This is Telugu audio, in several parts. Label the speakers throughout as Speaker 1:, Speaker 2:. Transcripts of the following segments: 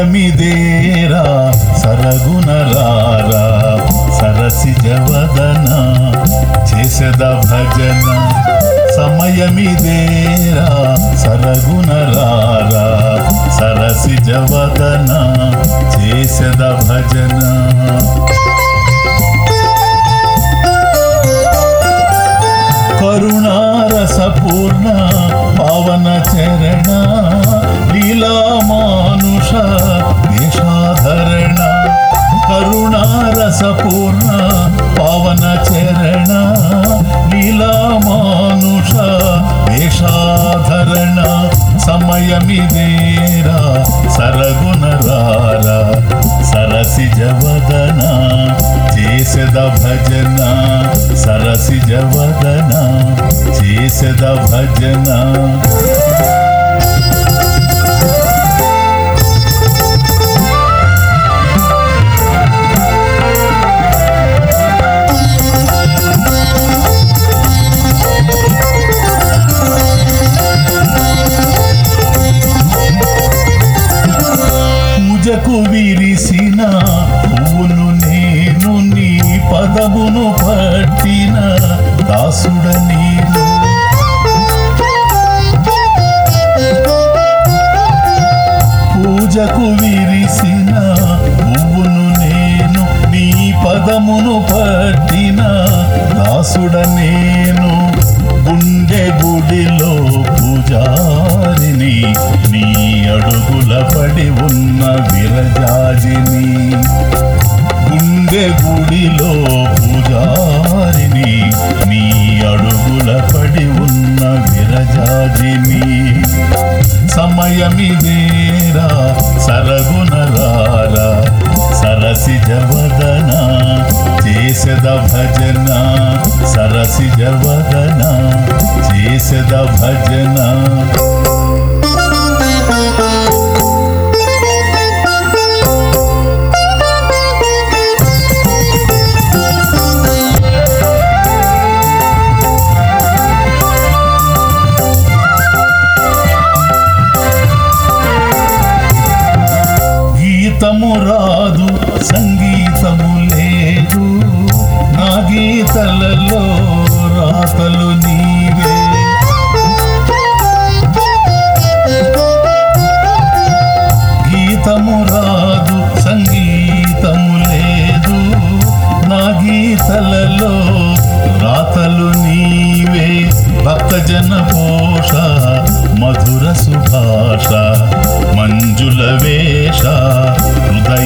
Speaker 1: సమయమిదేరా సరగుణరారా సరసి జవదన చేసద భజన. సమయమిదేరా సరగుణరారా సరసి జవదన చేసద భజన. రసపూర్ణ పవన చరణ లీలా మానుష వేషాధరణ సమయమిదేరా సరగుణరార సరసి జవదన చేసద భజన సరసి జవదన చేసద భజన పూజకు విరిసిన పువ్వును నేను నీ పదమును పట్టిన దాసుడ నీరు పూజకు విరిసిన పువ్వును నేను నీ పదమును పట్టిన దాసుడ నేను. గుండె గుడిలో పూజారిని అడుగుల పడి ఉన్న విరజాజిని గుండె గుడిలో పూజారిని నీ అడుగుల పడి ఉన్న విరజాజిని సమయమిదేరా సరగుణరారా సరసిజవదన చేసద భజన సరసి జవదన చేసద భజన. గీతము రాదు సంగీతము లేదు. నా గీతలలో రాతలు నీవే. గీతము రాదు సంగీతము లేదు. నా గీతలలో రాతలు నీవే. భక్తజన పోష మధుర సుభాష.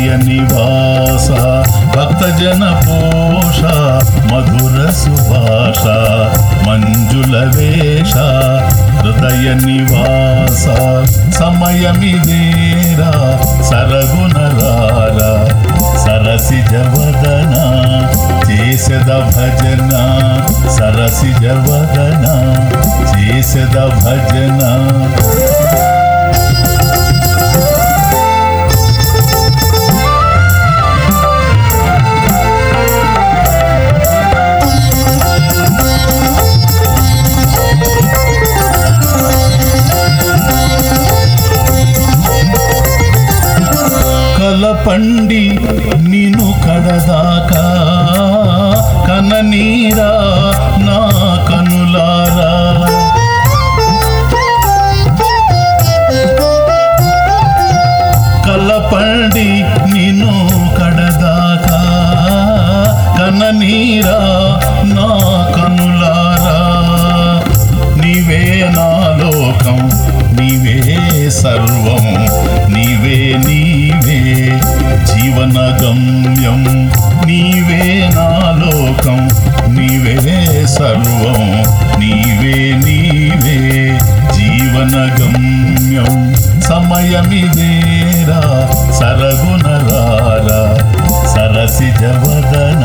Speaker 1: హృదయ నివాస భక్తజన పోష మధుర సుభాష మంజుల వేష హృదయ నివాస సమయమిదేరా సరగుణరార సరసి జవదన చేసద భజన సరసి జవదన చేసద భజన. పండి నిను కడదాకా. కననీరా నా కనులారా. కలపండి నిను కడదాకా. కననీరా జీవన గమ్యం నీవే నా లోకం నీవే సర్వం నీవే నీవే జీవన గమ్యం సమయమిదేరా సరగుణరారా సరసిజవదన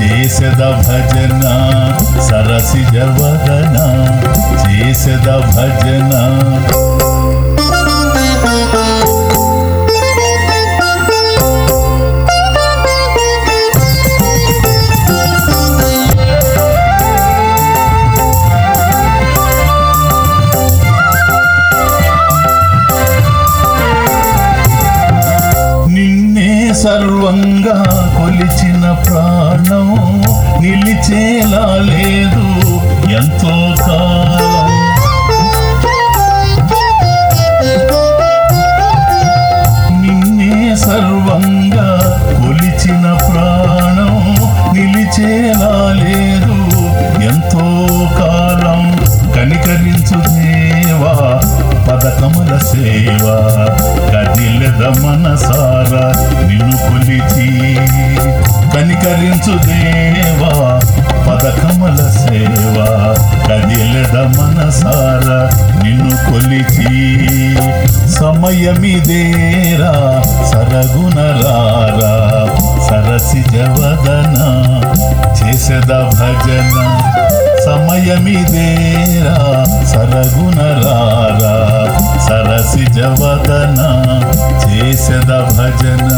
Speaker 1: చేసద భజన సరసి జవదన చేసద భజన. సర్వంగా కొలిచిన ప్రాణం నిలిచేలా లేదు. ఎంతో కాలం కమల సేవ కదిలద మనసారా నిన్ను కొలిచి. కనికరించు దేవా పదకముల సేవ కదిలద మనసారా నిన్ను కొలిచి. సమయమిదేరా సరగుణరారా సరసి జవదన చేసద భజన. సమయమిదేరా? సరగుణరారా సరసి జవదన చేసద భజన.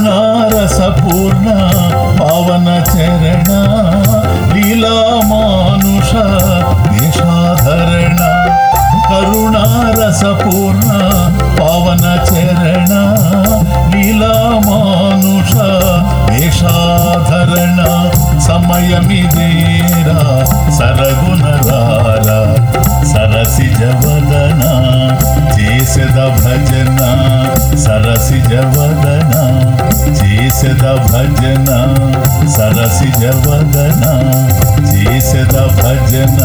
Speaker 1: కరుణారసపూర్ణ పవన చరణ లీలా మానుష దేశాధరణ. కరుణారసపూర్ణ పవన చరణ లీలా సరసిజవదన చేసద భజన సరసిజవదన చేసద భజన.